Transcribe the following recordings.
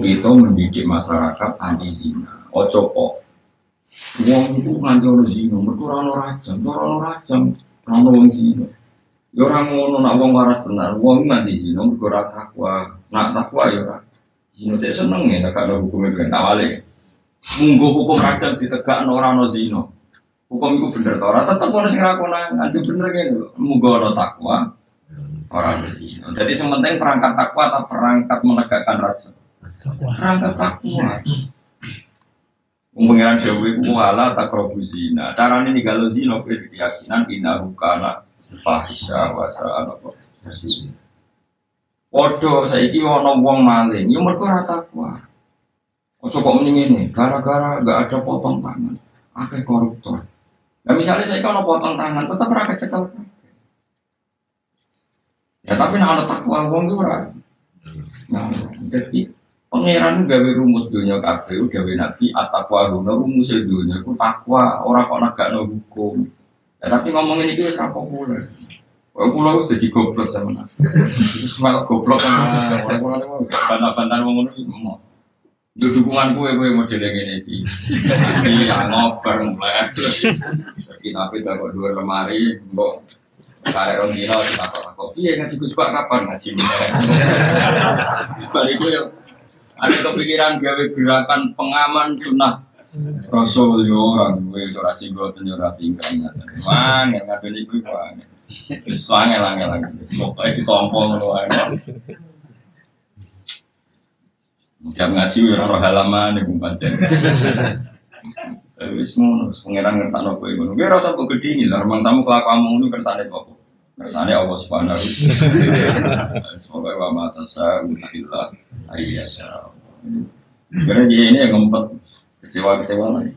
kita mendidik masyarakat anti zina. Ojo kok. Wong itu nganti ono zina, mergo ora ono rajam, ora ono rajam, ora ono wong zina. Ya ora ngono nak wong waras tenan, wong nganti zina mergo ora takwa. Nak takwa ya ora. Zina tak seneng ya nek ana hukum itu tak wale. Munggo hukum rajam ditegakno ora ono zina. Hukum itu bener ta ora tetep ono sing rakona nganti bener ngene lho. Munggo ono takwa, orang berzina. Jadi sementing perangkat takwa atau perangkat menegakkan rajam. Perangkat takwa. Pengiran Dewi ku wala tak zina. Cara ini kalau zina kowe keyakinan inahu kana fahisha wa sa'a Podo saiki ana wong maling, ya mergo ora takwa. Ojo kok mending ini, gara-gara gak ada potong tangan, akeh koruptor. Nah misalnya saya kalau potong tangan, tetap ora kecekel. Ya tapi nak ada takwa wong itu ora. Nah, jadi Pangeran gawe rumus dunia kabeh gawe nabi atakwa guna rumus dunia ku takwa orang kok negakno hukum. Ya, tapi ngomongin ini wis ra populer. Wah, kula wis dadi goblok sama nabi. Malah goblok kan. Bantah-bantah wong ngono iki Yo dukungan kue model yang ini iki. Iya ngoper mulai. Kita kita kok dua lemari, mbok kare rong dino takok-takok. Iya ngaji juga kapan ngaji Balik gue yang ada kepikiran gawe gerakan pengaman sunnah Rasul yo orang gue itu rasi gue tuh nyurah tinggalnya. Mang yang ngambil itu mang. Soalnya lang lang. Pokoknya ditompong loh aja. Jam ngaji ya orang halaman ya kumpancen. Wis ngono, pangeran ngersakno kowe ngono. Kowe rasa kok gedhi iki, lha tamu kelakuanmu ngono kersane kok. Kersane Allah Subhanahu. Semoga wa ma tasa'u illa ayyasha. Karena dia ini yang ngempet kecewa-kecewa lagi.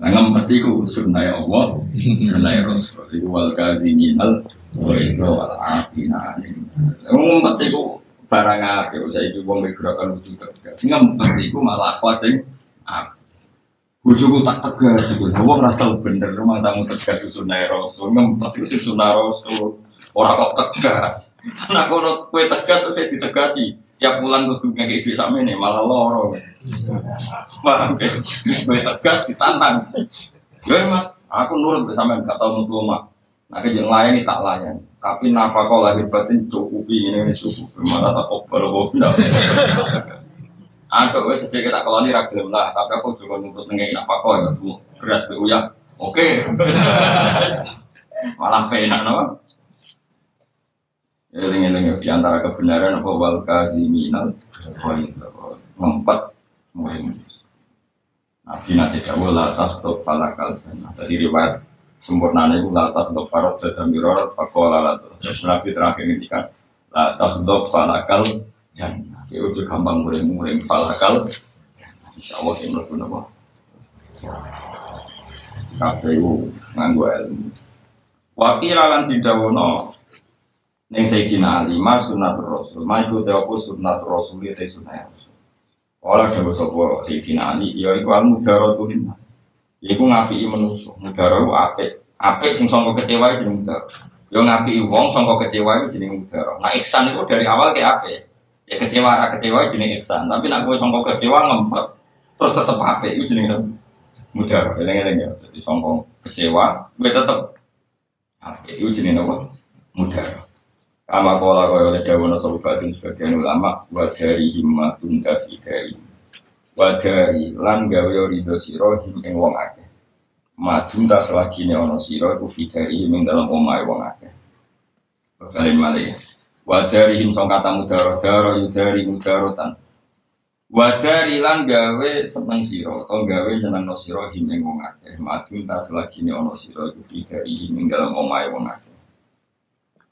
Nah ngempet itu sunnah Allah, sunnah Rasul. Itu wal kadhiminal wa itu wal afina. Ngempet itu barang apa? Usai itu wong gerakan wujud tegas. Ngempet itu malah apa sih? Bujuku tak tegas, itu wong rasa bener, rumah tamu tegas itu sunnah Rasul. Ngempet itu sunnah Rasul. Orang kok tegas. Nah kalau kue tegas, saya ditegasi. Tiap bulan tuh kayak gitu sama ini malah loro. Paham ya gue tegas ditantang. Gue mas aku nurut bersama nggak tahu mutu mak nah yang lain tak layan tapi napa kau lahir batin cukupi ini cukup malah tak baru benda Aku gue sejak kita kalau ini ragil lah, tapi aku juga nuntut nengain apa kok ya, beras bu ya, oke, malah penak no. Eling-eling di antara kebenaran apa wal kadiminal Mempat Nabi nanti jauh latas untuk falakal sana Tadi riwayat sempurna itu latas untuk parot dan mirorot pakola latas Nabi terakhir ngintikan latas untuk falakal jannah Itu udah gampang muring-muring falakal Insya Allah yang berguna apa KPU nganggu ilmu Wakilalan tidak wono Neng Sayyidina Ali, ma sunat Rasul, ma iku te apa sunat Rasul te sunat Rasul. Ora dewe sapa Sayyidina Ali, ya iku al mudaratu linnas. Iku ngapiki manusa, mudara ku apik. Apik sing sangka kecewa jeneng mudara. Ya ngapiki wong sangka kecewa jeneng mudara. Nah ihsan itu dari awal ke apik. Ya kecewa ra kecewa jeneng ihsan, tapi nek kowe sangka kecewa ngempet terus tetep apik iku jeneng mudara. Eleng-eleng ya. Jadi sangka kecewa kowe tetep apik iku jeneng apa? Mudara. Kama pola kaya oleh dawana sabukatin sebagian ulama Wadari himmatun dari dari Wadari lan gawe ridho siro him ing wong akeh Madun tak selagi ini ono siro Iku fidari him dalam omai wong akeh Kalian malih Wadari him song kata mudaro Daro yudari mudarotan. Wadari lan gawe seneng siro Atau gawe nyeneng no siro him ing wong akeh. Madun tak selagi ini ono siro Iku fidari him ing dalam omai wong akeh.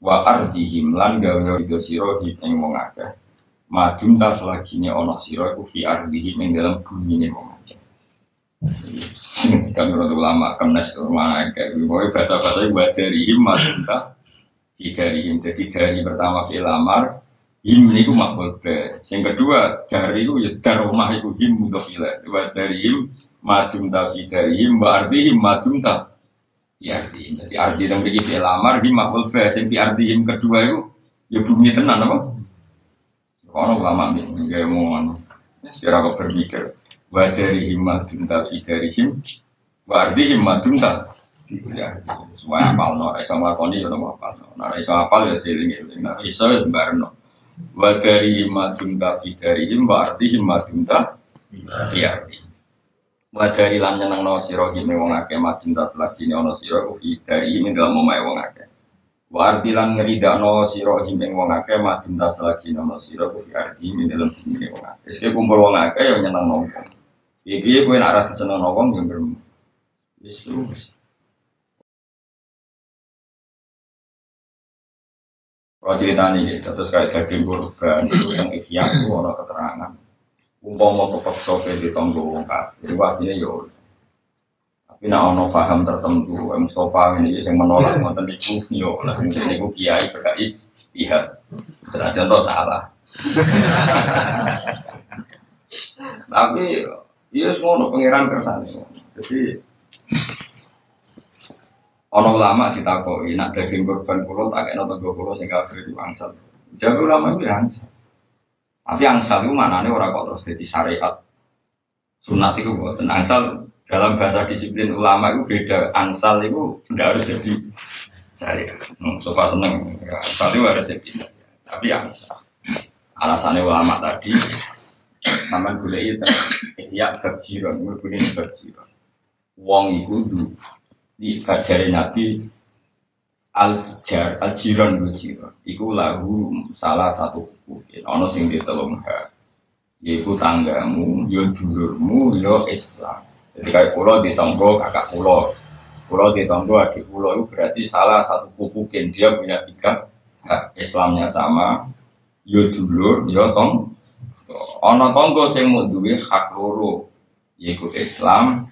Wa ardihim lan gawe rido sira ing wong akeh. Tas lagi ne ana sira iku fi ardihim ing dalam bumi ne wong akeh. Kan menurut ulama kenes kayak gue bahasa bahasa dari him majum ta dari him jadi dari pertama fi lamar him ini ku makbul be yang kedua dari itu ya dar rumah itu him untuk ilah. Buat dari him majum ta fi dari him wa ardihim majum ta Ya arti, jadi arti yang begini lamar di makhluk fa, yang arti yang kedua itu ya bumi tenan apa? Kalau ulama ini kayak mau anu, secara kok berpikir, wa dari himmatun tapi dari him, wa ardi himmatun Ya, semua apal no, iso nglakoni ya no apal no. Nah, iso apal ya jeling-eling. Nah, iso ya sembarno. Wa dari himmatun tapi dari him, wa ardi himmatun tapi ardi. Wa dari lan nyeneng no siro hime wong akeh matun tak selagi ono siro ufi dari him dalam omae wong akeh. Wa ardi lan ngeridakno siro hime wong akeh matun tak selagi ono siro ufi ardi him dalam hime wong akeh. Wis kumpul wong akeh ya nyeneng no. Iki kowe nak rasa seneng no wong yang bermu. Wis terus. Kalau cerita nih, terus kayak daging kurban itu yang ikhya itu ada keterangan. Umpama kepeksa ke di tonggo wong kafir, itu artinya yo. Tapi nak ono paham tertentu, Mustafa ini yang menolak ngoten niku yo, lah mungkin niku kiai berkait pihak. Senajan contoh salah. Tapi iya semua pengiran kersane. Jadi Ono ulama ditakoi, nak daging korban kulo tak kena tonggo kulo sing kafir itu angsal. Jadi ulama itu angsal. Tapi angsal itu mana nih orang kok terus jadi syariat. Sunat itu buat angsal dalam bahasa disiplin ulama itu beda. Angsal itu tidak harus jadi syariat. Hmm, sofa seneng, ya, angsal itu harus jadi Tapi angsal. Alasannya ulama tadi, namanya boleh itu, ya berjiran, boleh berjiran. Wong itu di kajari Nabi al jar al jiran bu jiran iku lagu salah satu hukum ono sing ditelung ha yaiku tanggamu yo dulurmu yo Islam. Jadi kayak pulau di tonggo kakak pulau pulau di tonggo adik pulau itu berarti salah satu hukum dia punya tiga Islamnya sama yo dulur yo tong ono tonggo sing mau hak loro yaiku Islam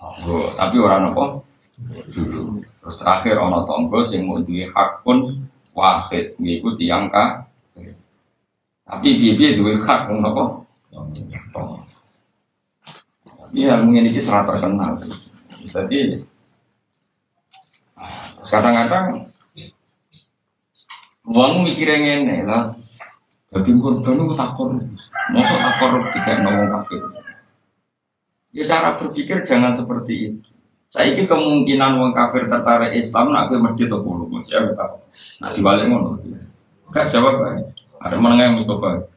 tonggo. Tapi orang apa Terus terakhir ono tonggo sing mau duwe hak pun wahid yaiku tiyang. Tapi piye duwe hak wong napa? Iya, mungkin ini sangat terkenal. Jadi kadang-kadang uang mikirnya ngene lah. Jadi korban itu takor, masuk takor tidak ngomong kafir. Ya cara berpikir jangan seperti itu. Saya ini kemungkinan wong kafir tertarik Islam nak gue masjid atau bulu ya tahu. Nah dibalik ngono. Gak jawab kan? Ada mana yang Mustafa?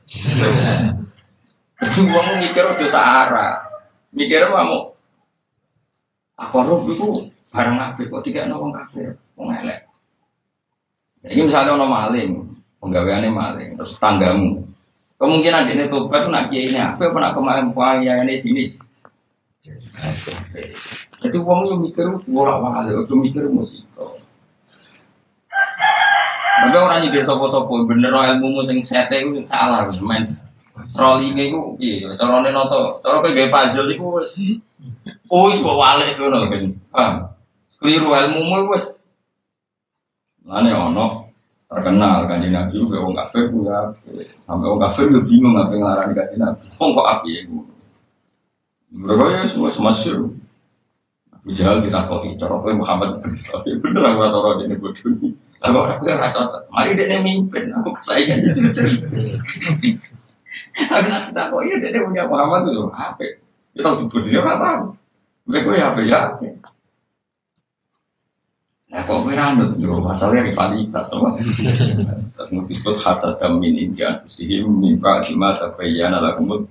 Wong mikir udah searah. Mikir mau? Aku harus itu barang apa kok tidak nongol kafir, wong elek. Jadi misalnya ono maling, penggaweannya maling, terus tanggamu. Kemungkinan ini tobat nak kiai ini apa pernah kemarin ya ini sini. Jadi wong yo mikir bolak-balik yo mikir musiko. Mbe ora nyindir sapa-sapa bener ilmu mu sing sete iku salah men. Rolinge iku piye carane nata? Cara kowe nggae puzzle iku wis Oh, iso wale ngono ben. Ah. Kliru ilmu mu wis. Lane ono terkenal kanjeng Nabi kuwi wong kafir kuwi. Sampai wong kafir yo bingung ngapa ngarani kanjeng Nabi. Wong kok api e iku. Mereka ya semua semasyur. Abu Jahal kita kok cara kowe Muhammad tapi bener aku ora tau dene bodoh ini. Aku ora ora cocok. Mari dene mimpin aku kesayangan. Aku nak kita kok iya dene punya Muhammad itu apa? Kita harus berdiri ora tahu. Mereka ya apa ya? Nah kok kowe ranut yo masalahnya rivalitas sama. Terus disebut hasad min indian sihim mimpa lima tabayyana lakumul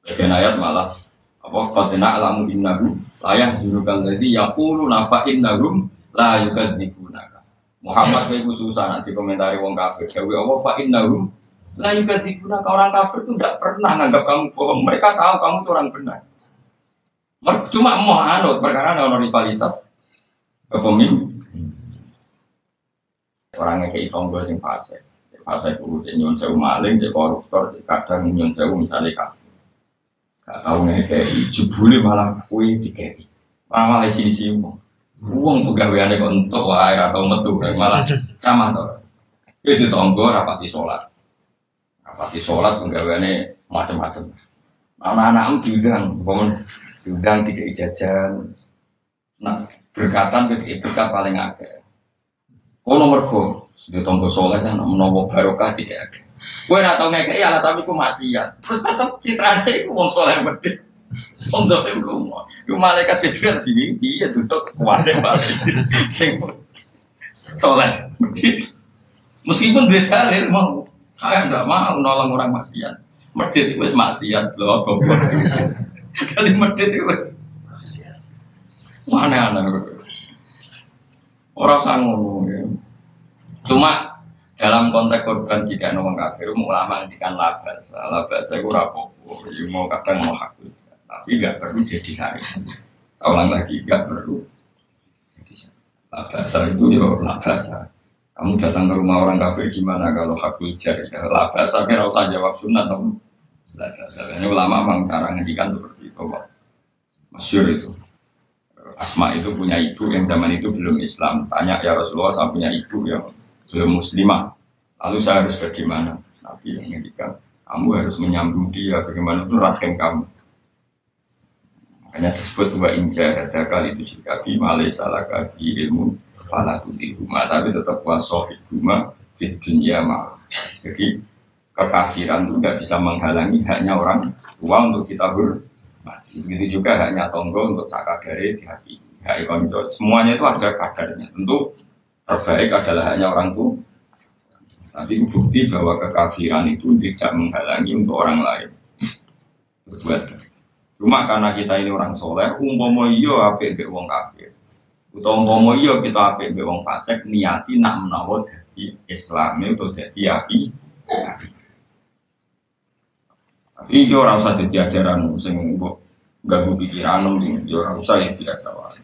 Bagian ayat malah apa? Qad na'lamu innahu la yahzunukal ladzi yaqulu nafa innahum la yukadzibunaka Muhammad kowe susah nak dikomentari wong kafir. Dewe apa? Fa innahum la yukadzibunaka orang kafir itu tidak pernah nganggap kamu bohong. Mereka tahu kamu itu orang benar. Cuma mau anut perkara ada rivalitas. Kepemimpin orangnya kayak tonggo sing fase fase itu nyon sewu maling cek koruptor kadang nyon sewu misalnya Gak tahu kayak jebule malah kue dikei. Malah malah sini sini uang. Uang pegawaiannya kok untuk wae atau metu malah sama tuh. Itu tonggo rapati sholat. Rapati sholat pegawaiannya macam-macam. Anak-anak diundang, bangun diundang tiga jajan. Nah berkatan ke berkat paling agak. Oh nomor go, di tonggo sholat yang nomor barokah tidak ada. Kue ora tau ngekeki ala tapi ku maksiat. Terus tetep citrane iku wong saleh medhit. Wong dolim ku. Ku malaikat Jibril di iya tutuk kuwate pasti. Sing saleh medhit. Meskipun dia dalil mau, saya tidak mau nolong orang maksiat. Medit itu maksiat loh, goblok. Kali medit itu mana aneh Orang sanggup ya. Cuma dalam konteks korban jika ngomong kafir, ulama ngendikan labas, labas saya kurang rapopo, ya mau kadang mau hak tapi nggak perlu jadi hari. Ulang lagi nggak perlu labas itu ya labas. Kamu datang ke rumah orang kafir gimana kalau hak jar? Ya, labas, saya usah jawab sunat, tapi Ini ulama memang cara ngendikan seperti itu, Pak. Masyur itu. Asma itu punya ibu yang zaman itu belum Islam. Tanya ya Rasulullah, saya punya ibu yang muslimah. Lalu saya harus bagaimana? Nabi yang ngendikan, kamu harus menyambung dia, bagaimana itu rahim kamu. Makanya disebut dua inja, ada kali itu sikabi, malai salah kaki ilmu, pala tuti rumah, tapi tetap wasoh rumah di dunia mah. Jadi kekafiran itu tidak bisa menghalangi haknya orang tua untuk kita bermati. Begitu juga haknya tonggo untuk tak kadari di hati. Hak semuanya itu ada kadarnya. Tentu terbaik adalah haknya orang tua. Tapi bukti bahwa kekafiran itu tidak menghalangi untuk orang lain berbuat. Cuma karena kita ini orang soleh, umpama iyo apik mbek wong kafir. Utawa umpama iyo kita apik mbek wong fasik, niati nak menawa dadi Islam itu dadi api. Tapi yo ora usah dadi ajaran sing mbok ganggu pikiranmu yo ora usah ya biasa wae.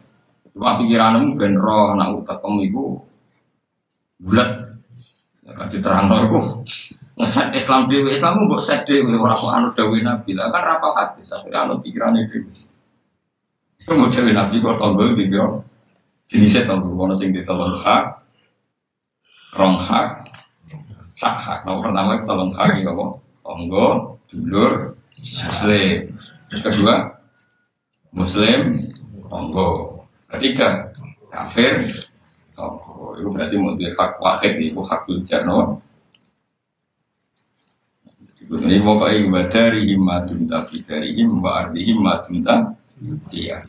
Cuma pikiranmu ben roh nak ketemu iku bulat. Ya kan diterang iku. Ngeset Islam dewi Islam mbok set dewi ora kok anu dewi Nabi lah kan rapal hati sampai anu pikirane dewi. Itu mau dewi Nabi kok tombol video. Jenisnya tombol wono sing ditolong hak, rong hak, sak hak. Nomor pertama tolong hak iki apa? Tonggo, dulur muslim kedua muslim tonggo ketiga kafir tonggo itu berarti mau hak wakil itu hak tujar no ini pokoknya dari himmatun tapi dari himma arti himmatun iya